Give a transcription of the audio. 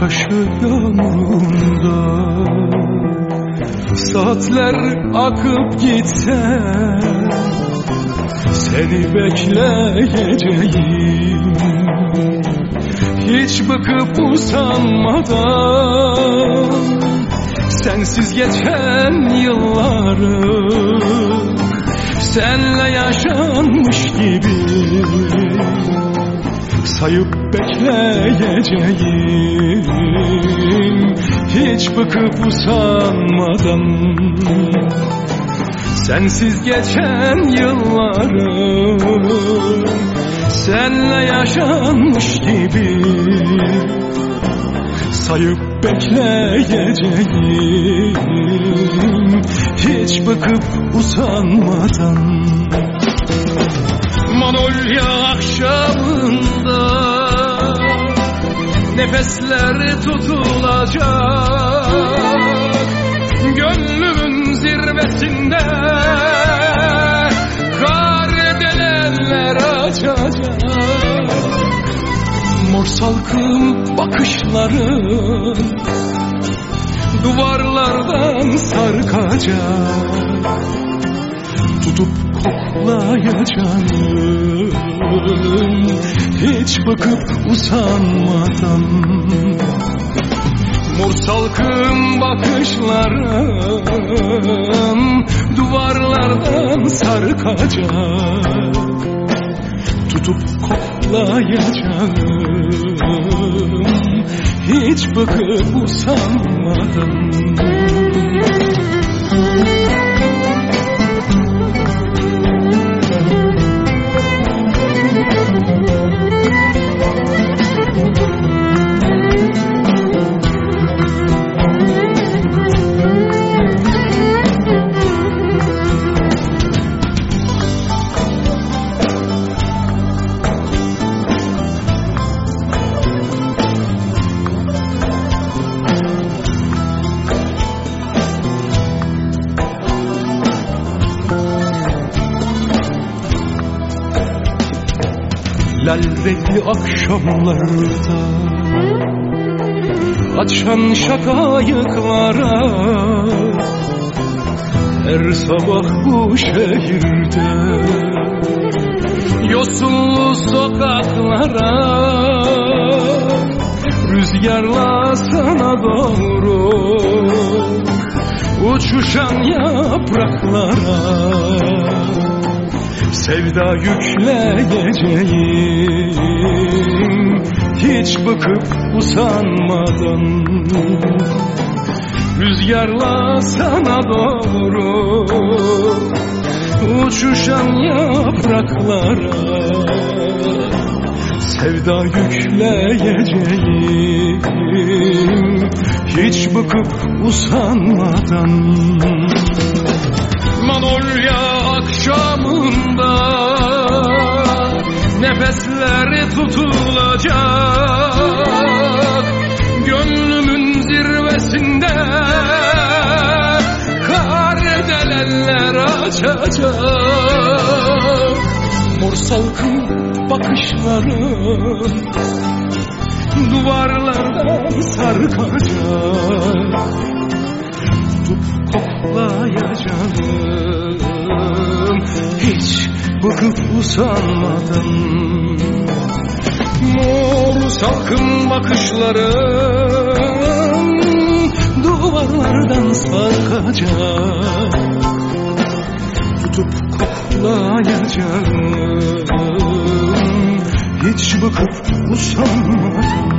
taşı yağmurunda Saatler akıp gitse Seni bekleyeceğim. Hiç bıkıp usanmadan Sensiz geçen yılları Senle yaşanmış gibi Sayıp bekleyeceğim. Hiç bıkıp usanmadan. Sensiz geçen yılları Senle yaşanmış gibi. Sayıp bekleyeceğim. Hiç bıkıp usanmadan Manolya akşamında Nefesler tutulacak. Gönlümün zirvesinde Kardelenler açacak. Mor salkım bakışların Duvarlardan sarkacak koklayacağım Hiç bakıp usanmadan. Mor salkım bakışlarım Duvarlardan sarkacak Tutup koklayacağım. Hiç bakıp usanmadan Lal renkli akşamlarda. Açan şakayıklara. Her sabah bu şehirde. Yosunlu sokaklara. Rüzgarla sana doğru Uçuşan yapraklara Sevda yükleyeceğim Hiç bıkıp usanmadan Rüzgarla sana doğru Uçuşan yapraklara. Sevda yükleyeceğim Hiç bıkıp usanmadan Manolya Nefesler tutulacak Gönlümün zirvesinde Kardelenler açacak Mor salkım bakışlarım Duvarlardan sarkacak tutup koklayacağım Hiç bıkıp usanmadan Mor salkım bakışlarım Duvarlardan sarkacak. Tutup koklayacağım. Hiç bıkıp usanmadan